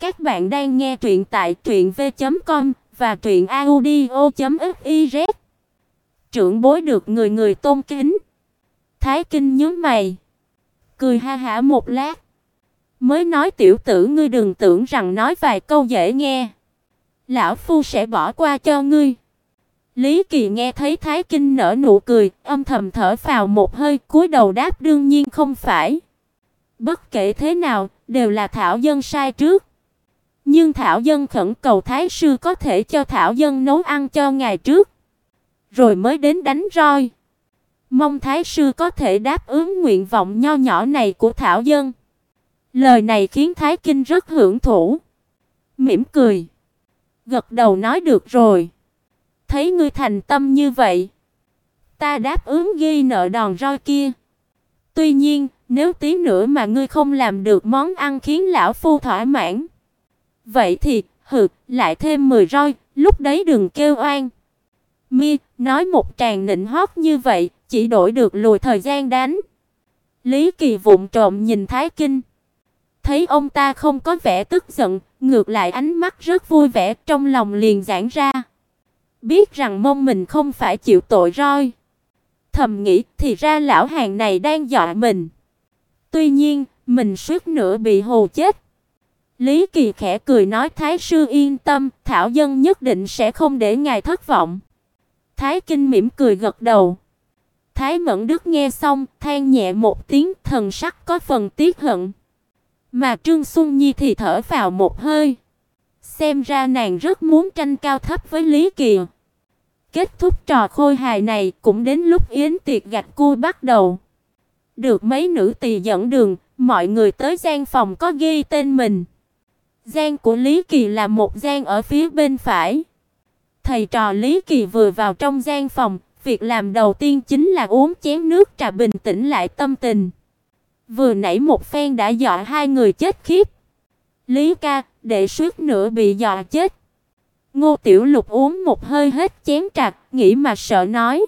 Các bạn đang nghe truyện tại truyệnv.com và truyệnaudio.fiz. Trưởng bối được người người tôn kính. Thái Kinh nhướng mày, cười ha hả một lát, mới nói tiểu tử ngươi đừng tưởng rằng nói vài câu dễ nghe, lão phu sẽ bỏ qua cho ngươi. Lý Kỳ nghe thấy Thái Kinh nở nụ cười, âm thầm thở phào một hơi, cúi đầu đáp đương nhiên không phải. Bất kể thế nào, đều là Thảo dân sai trước. Nhưng Thảo dân khẩn cầu thái sư có thể cho Thảo dân nấu ăn cho ngày trước, rồi mới đến đánh roi. Mong thái sư có thể đáp ứng nguyện vọng nho nhỏ này của Thảo dân. Lời này khiến Thái Kinh rất hưởng thụ, mỉm cười, gật đầu nói được rồi. Thấy ngươi thành tâm như vậy, ta đáp ứng ghi nợ đòn roi kia. Tuy nhiên, nếu tí nữa mà ngươi không làm được món ăn khiến lão phu thỏa mãn, vậy thì hừ, lại thêm 10 roi, lúc đấy đừng kêu oan. Mi nói một tràng nịnh hót như vậy, chỉ đổi được lùi thời gian đánh. Lý Kỳ vụng trộm nhìn Thái Kinh, thấy ông ta không có vẻ tức giận, ngược lại ánh mắt rất vui vẻ, trong lòng liền giãn ra. Biết rằng mông mình không phải chịu tội roi. Thầm nghĩ, thì ra lão hàng này đang dọa mình. Tuy nhiên, mình suýt nữa bị hồ chết. Lý Kỳ khẽ cười nói Thái sư yên tâm, thảo dân nhất định sẽ không để ngài thất vọng. Thái Kinh mỉm cười gật đầu. Thái Mẫn Đức nghe xong, than nhẹ một tiếng, thần sắc có phần tiếc hận. Mà Trương Xuân Nhi thì thở vào một hơi. Xem ra nàng rất muốn tranh cao thấp với Lý Kỳ. Kết thúc trò khôi hài này cũng đến lúc yến tiệc gạch cua bắt đầu. Được mấy nữ tỳ dẫn đường, mọi người tới gian phòng có ghi tên mình. Gian của Lý Kỳ là một gian ở phía bên phải. Thầy trò Lý Kỳ vừa vào trong gian phòng, việc làm đầu tiên chính là uống chén nước trà bình tĩnh lại tâm tình. Vừa nãy một phen đã dọa hai người chết khiếp. Lý ca, đệ suýt nữa bị dọa chết. Ngô Tiểu Lục uống một hơi hết chén trà, nghĩ mà sợ nói.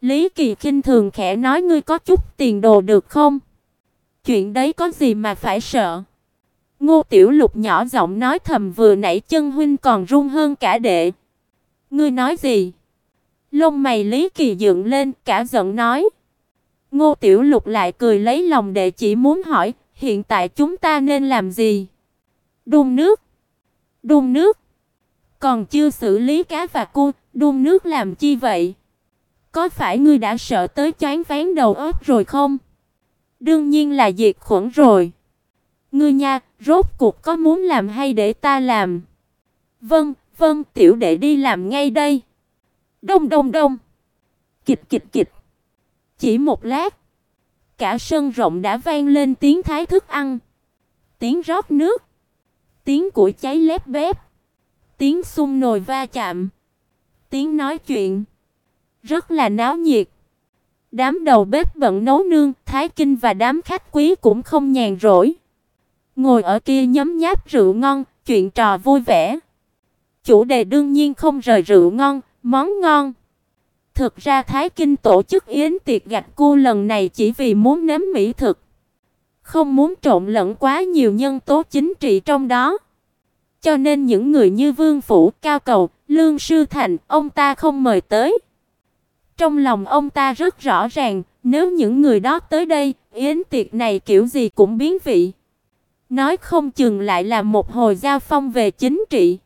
Lý Kỳ khinh thường khẽ nói ngươi có chút tiền đồ được không? Chuyện đấy có gì mà phải sợ? Ngô Tiểu Lục nhỏ giọng nói thầm vừa nãy chân huynh còn run hơn cả đệ. Ngươi nói gì? Lông mày Lý Kỳ dựng lên, cả giận nói. Ngô Tiểu Lục lại cười lấy lòng đệ chỉ muốn hỏi, hiện tại chúng ta nên làm gì? Đun nước. Đun nước. Còn chưa xử lý cá và cua, đun nước làm chi vậy? Có phải ngươi đã sợ tới choáng váng đầu óc rồi không? Đương nhiên là diệt khuẩn rồi. Ngươi nha, rốt cuộc có muốn làm hay để ta làm? Vâng, vâng, tiểu đệ đi làm ngay đây. Đông đông đông. Kịch kịch kịch. Chỉ một lát, cả sân rộng đã vang lên tiếng thái thức ăn, tiếng rót nước, tiếng củi cháy lép bép, tiếng xung nồi va chạm, tiếng nói chuyện, rất là náo nhiệt. Đám đầu bếp bận nấu nương, thái kinh và đám khách quý cũng không nhàn rỗi. Ngồi ở kia nhấm nháp rượu ngon, chuyện trò vui vẻ. Chủ đề đương nhiên không rời rượu ngon, món ngon. Thực ra Thái Kinh tổ chức yến tiệc gạch cô lần này chỉ vì muốn nếm mỹ thực, không muốn trộn lẫn quá nhiều nhân tố chính trị trong đó. Cho nên những người như Vương phủ, Cao Cầu, Lương Sư Thành, ông ta không mời tới. Trong lòng ông ta rất rõ ràng, nếu những người đó tới đây, yến tiệc này kiểu gì cũng biến vị. Nói không chừng lại là một hồi giao phong về chính trị.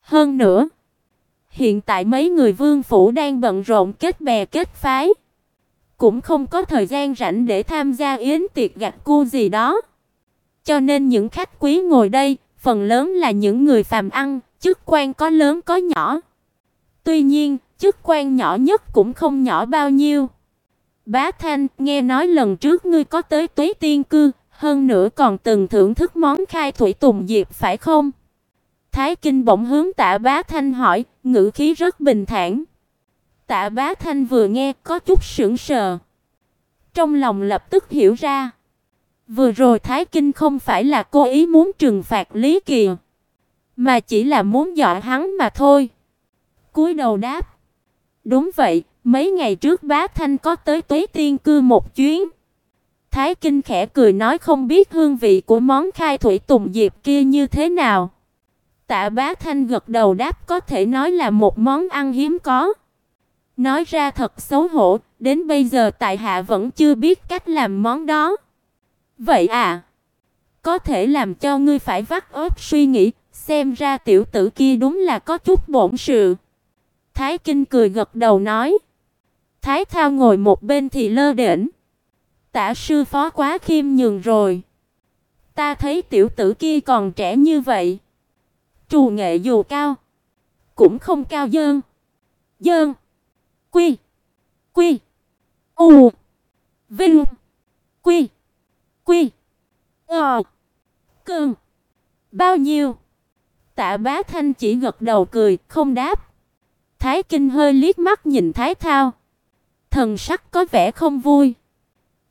Hơn nữa, hiện tại mấy người vương phủ đang bận rộn kết bè kết phái, cũng không có thời gian rảnh để tham gia yến tiệc gặt cua gì đó. Cho nên những khách quý ngồi đây, phần lớn là những người phàm ăn, chức quan có lớn có nhỏ. Tuy nhiên, chức quan nhỏ nhất cũng không nhỏ bao nhiêu. Bá Thanh, nghe nói lần trước ngươi có tới Tuế Tiên cư, hơn nữa còn từng thưởng thức món khai thủy tùng diệp phải không? Thái Kinh bỗng hướng Tạ Bá Thanh hỏi, ngữ khí rất bình thản. Tạ Bá Thanh vừa nghe có chút sững sờ. Trong lòng lập tức hiểu ra. Vừa rồi Thái Kinh không phải là cố ý muốn trừng phạt Lý Kỳ, mà chỉ là muốn dọa hắn mà thôi. Cúi đầu đáp. Đúng vậy, mấy ngày trước Bá Thanh có tới Tuế Tiên cư một chuyến. Thái Kinh khẽ cười nói không biết hương vị của món khai thủy tùng diệp kia như thế nào. Tạ Bá Thanh gật đầu đáp có thể nói là một món ăn hiếm có. Nói ra thật xấu hổ, đến bây giờ tại hạ vẫn chưa biết cách làm món đó. Vậy à? Có thể làm cho ngươi phải vắt óc suy nghĩ, xem ra tiểu tử kia đúng là có chút bổn sự. Thái Kinh cười gật đầu nói. Thái Thao ngồi một bên thì lơ đễnh. Tả sư phó quá khiêm nhường rồi. Ta thấy tiểu tử kia còn trẻ như vậy. Trù nghệ dù cao, cũng không cao dơn. Dơn. Quy. Quy. U. Vinh. Quy. Quy. Ờ. Cơn. Bao nhiêu? Tạ Bá Thanh chỉ gật đầu cười, không đáp. Thái Kinh hơi liếc mắt nhìn Thái Thao. Thần sắc có vẻ không vui,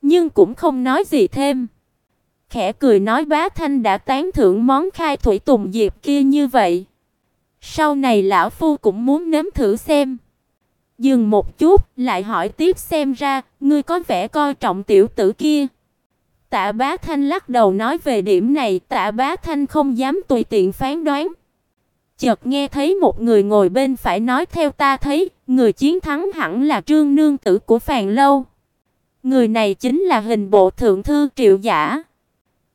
nhưng cũng không nói gì thêm. Khẽ cười nói Bá Thanh đã tán thưởng món khai thủy tùng diệp kia như vậy. Sau này lão phu cũng muốn nếm thử xem. Dừng một chút, lại hỏi tiếp xem ra, ngươi có vẻ coi trọng tiểu tử kia. Tạ Bá Thanh lắc đầu nói về điểm này, Tạ Bá Thanh không dám tùy tiện phán đoán. Chợt nghe thấy một người ngồi bên phải nói theo ta thấy, người chiến thắng hẳn là Trương nương tử của Phàn lâu. Người này chính là hình bộ thượng thư Triệu Giả.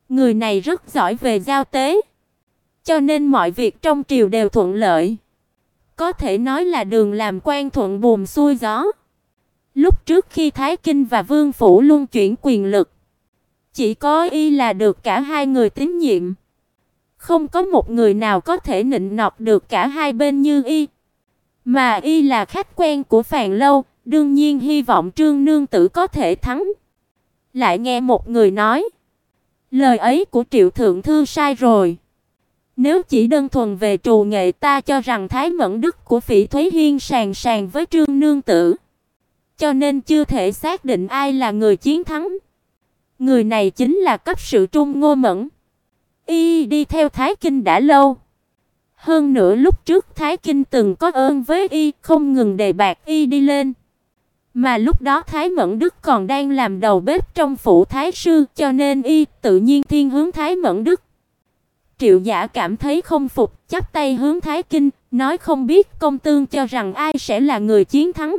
Người này rất giỏi về giao tế, cho nên mọi việc trong triều đều thuận lợi. Có thể nói là đường làm quan thuận buồm xuôi gió. Lúc trước khi Thái Kinh và Vương phủ luân chuyển quyền lực, chỉ có y là được cả hai người tín nhiệm. Không có một người nào có thể nịnh nọt được cả hai bên như y. Mà y là khách quen của Phàn lâu, đương nhiên hy vọng Trương nương tử có thể thắng. Lại nghe một người nói, lời ấy của Triệu thượng thư sai rồi. Nếu chỉ đơn thuần về trù nghệ ta cho rằng Thái Mẫn Đức của Phỉ Thúy Hiên sàng sàng với Trương nương tử, cho nên chưa thể xác định ai là người chiến thắng. Người này chính là cấp sự Trung Ngô Mẫn. Y đi theo Thái Kinh đã lâu. Hơn nữa lúc trước Thái Kinh từng có ơn với y, không ngừng đề bạc y đi lên. Mà lúc đó Thái Mẫn Đức còn đang làm đầu bếp trong phủ thái sư, cho nên y tự nhiên thiên hướng Thái Mẫn Đức. Triệu Giả cảm thấy không phục, chắp tay hướng Thái Kinh, nói không biết công tương cho rằng ai sẽ là người chiến thắng.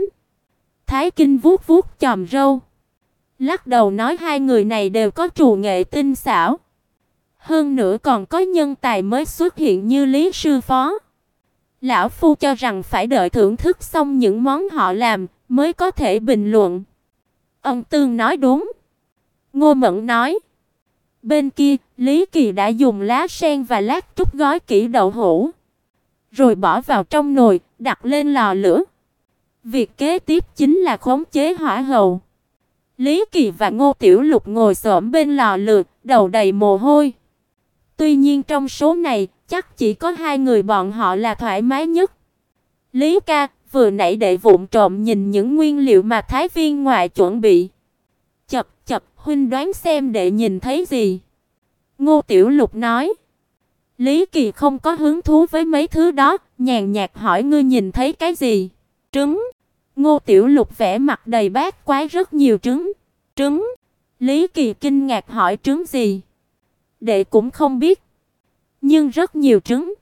Thái Kinh vuốt vuốt chòm râu, lắc đầu nói hai người này đều có trù nghệ tinh xảo. Hơn nữa còn có nhân tài mới xuất hiện như Lý sư phó. Lão phu cho rằng phải đợi thưởng thức xong những món họ làm mới có thể bình luận. Ông Tương nói đúng. Ngô Mẫn nói. Bên kia, Lý Kỳ đã dùng lá sen và lát trúc gói kỹ đậu hũ, rồi bỏ vào trong nồi, đặt lên lò lửa. Việc kế tiếp chính là khống chế hỏa hầu. Lý Kỳ và Ngô Tiểu Lục ngồi xổm bên lò lửa, đầu đầy mồ hôi. Tuy nhiên trong số này, chắc chỉ có hai người bọn họ là thoải mái nhất. Lý ca, vừa nãy đệ vụng trộm nhìn những nguyên liệu mà thái viên ngoại chuẩn bị. Chập chập, huynh đoán xem đệ nhìn thấy gì? Ngô Tiểu Lục nói. Lý Kỳ không có hứng thú với mấy thứ đó, nhàn nhạt hỏi ngươi nhìn thấy cái gì? Trứng. Ngô Tiểu Lục vẽ mặt đầy bát quái rất nhiều trứng. Trứng. Lý Kỳ kinh ngạc hỏi trứng gì? Đệ cũng không biết. Nhưng rất nhiều trứng.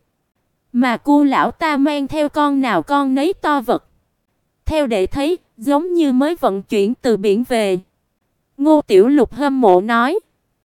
Mà cô lão ta mang theo con nào con nấy to vật. Theo để thấy, giống như mới vận chuyển từ biển về. Ngô Tiểu Lục hâm mộ nói.